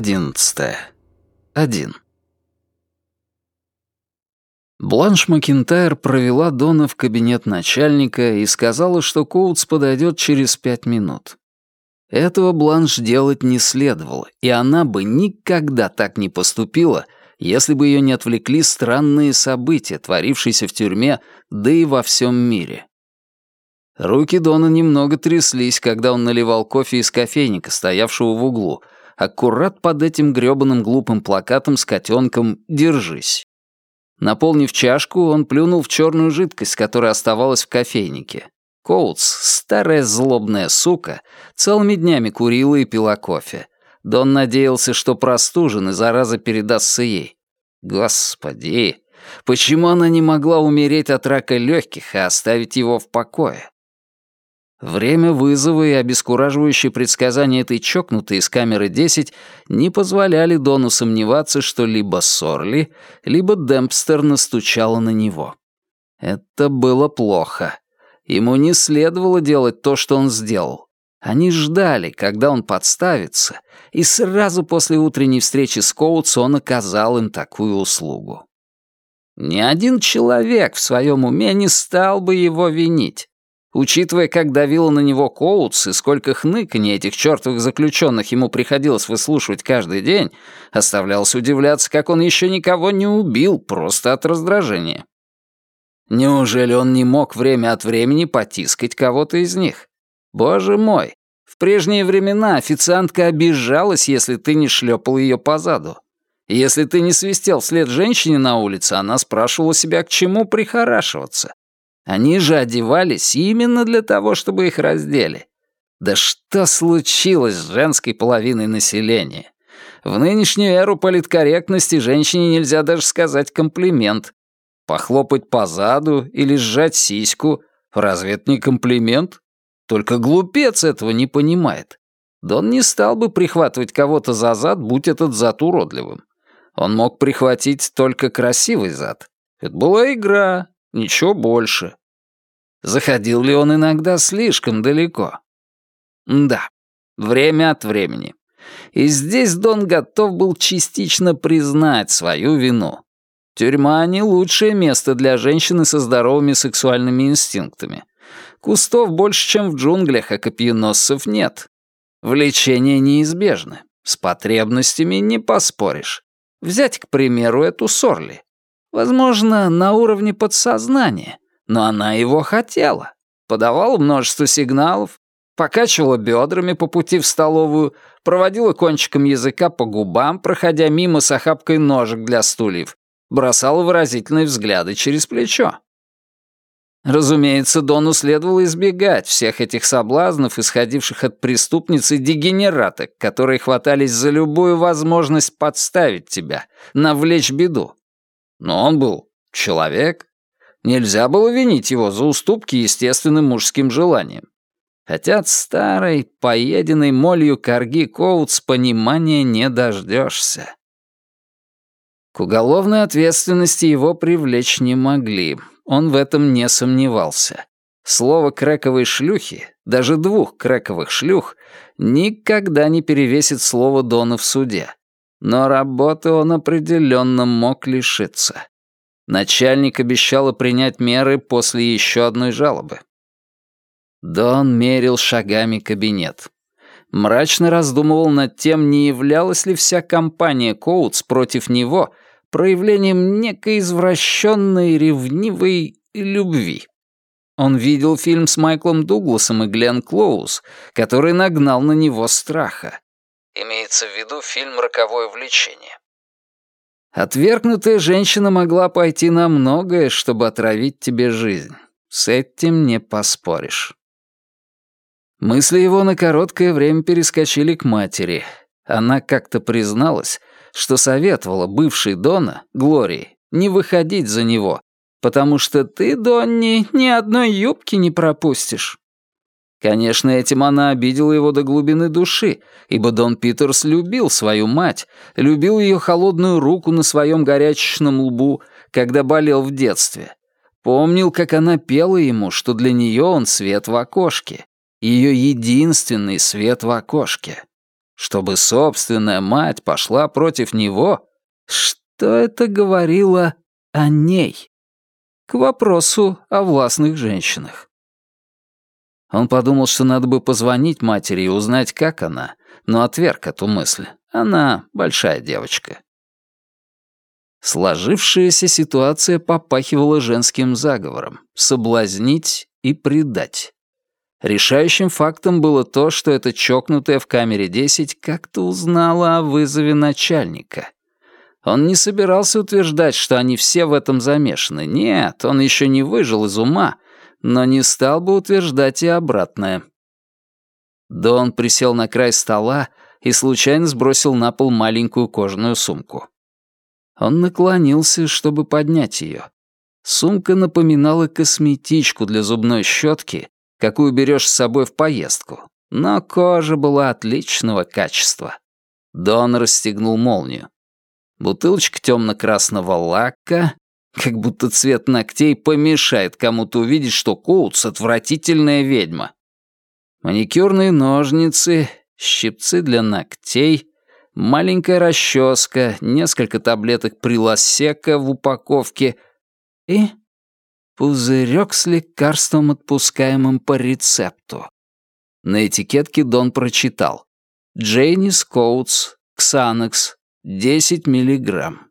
одиннадцатое. Один. Бланш Макинтайр провела Дона в кабинет начальника и сказала, что Коутс подойдет через пять минут. Этого Бланш делать не следовало, и она бы никогда так не поступила, если бы ее не отвлекли странные события, творившиеся в тюрьме, да и во всем мире. Руки Дона немного тряслись, когда он наливал кофе из кофейника, стоявшего в углу, аккурат под этим грёбаным глупым плакатом с котенком «Держись». Наполнив чашку, он плюнул в черную жидкость, которая оставалась в кофейнике. Коутс, старая злобная сука, целыми днями курила и пила кофе. Дон надеялся, что простужен и зараза передастся ей. Господи, почему она не могла умереть от рака легких и оставить его в покое? Время вызова и обескураживающие предсказания этой чокнутой из камеры 10 не позволяли Дону сомневаться, что либо Сорли, либо Демпстер настучала на него. Это было плохо. Ему не следовало делать то, что он сделал. Они ждали, когда он подставится, и сразу после утренней встречи с Коутс он оказал им такую услугу. Ни один человек в своем уме не стал бы его винить. Учитывая, как давило на него Коутс и сколько хныканий этих чертовых заключенных ему приходилось выслушивать каждый день, оставлялось удивляться, как он еще никого не убил просто от раздражения. Неужели он не мог время от времени потискать кого-то из них? Боже мой, в прежние времена официантка обижалась, если ты не шлепал ее по заду. Если ты не свистел вслед женщине на улице, она спрашивала себя, к чему прихорашиваться. Они же одевались именно для того, чтобы их раздели. Да что случилось с женской половиной населения? В нынешнюю эру политкорректности женщине нельзя даже сказать комплимент. Похлопать по заду или сжать сиську — разве это не комплимент? Только глупец этого не понимает. Дон не стал бы прихватывать кого-то за зад, будь этот зад уродливым. Он мог прихватить только красивый зад. Это была игра, Ничего больше. Заходил ли он иногда слишком далеко? Да, время от времени. И здесь Дон готов был частично признать свою вину. Тюрьма — не лучшее место для женщины со здоровыми сексуальными инстинктами. Кустов больше, чем в джунглях, а копьеносцев нет. Влечения неизбежны. С потребностями не поспоришь. Взять, к примеру, эту Сорли. Возможно, на уровне подсознания, но она его хотела. Подавала множество сигналов, покачивала бедрами по пути в столовую, проводила кончиком языка по губам, проходя мимо с охапкой ножек для стульев, бросала выразительные взгляды через плечо. Разумеется, Дону следовало избегать всех этих соблазнов, исходивших от преступниц и дегенераток, которые хватались за любую возможность подставить тебя, навлечь беду. Но он был человек. Нельзя было винить его за уступки естественным мужским желаниям. Хотя от старой, поеденной молью корги Коутс понимания не дождешься. К уголовной ответственности его привлечь не могли. Он в этом не сомневался. Слово «крэковой шлюхи», даже двух крэковых шлюх, никогда не перевесит слово Дона в суде. Но работы он определенно мог лишиться. Начальник обещал принять меры после еще одной жалобы. Дон мерил шагами кабинет. Мрачно раздумывал над тем, не являлась ли вся компания Коутс против него проявлением некой извращенной ревнивой любви. Он видел фильм с Майклом Дугласом и Глен Клоуз, который нагнал на него страха. Имеется в виду фильм «Роковое влечение». Отвергнутая женщина могла пойти на многое, чтобы отравить тебе жизнь. С этим не поспоришь. Мысли его на короткое время перескочили к матери. Она как-то призналась, что советовала бывшей Дона, Глории, не выходить за него, потому что ты, Донни, ни одной юбки не пропустишь. Конечно, этим она обидела его до глубины души, ибо Дон Питерс любил свою мать, любил ее холодную руку на своем горячечном лбу, когда болел в детстве. Помнил, как она пела ему, что для нее он свет в окошке. Ее единственный свет в окошке. Чтобы собственная мать пошла против него? Что это говорило о ней? К вопросу о властных женщинах. Он подумал, что надо бы позвонить матери и узнать, как она, но отверг эту мысль. Она большая девочка. Сложившаяся ситуация попахивала женским заговором — соблазнить и предать. Решающим фактом было то, что эта чокнутая в камере 10 как-то узнала о вызове начальника. Он не собирался утверждать, что они все в этом замешаны. Нет, он еще не выжил из ума, но не стал бы утверждать и обратное. Дон присел на край стола и случайно сбросил на пол маленькую кожаную сумку. Он наклонился, чтобы поднять ее. Сумка напоминала косметичку для зубной щетки, какую берешь с собой в поездку, но кожа была отличного качества. Дон расстегнул молнию. Бутылочка темно-красного лака, как будто цвет ногтей помешает кому-то увидеть, что Коутс — отвратительная ведьма. Маникюрные ножницы, щипцы для ногтей, маленькая расческа, несколько таблеток прилосека в упаковке и пузырек с лекарством, отпускаемым по рецепту. На этикетке Дон прочитал «Джейнис Коутс, Ксанекс, 10 миллиграмм».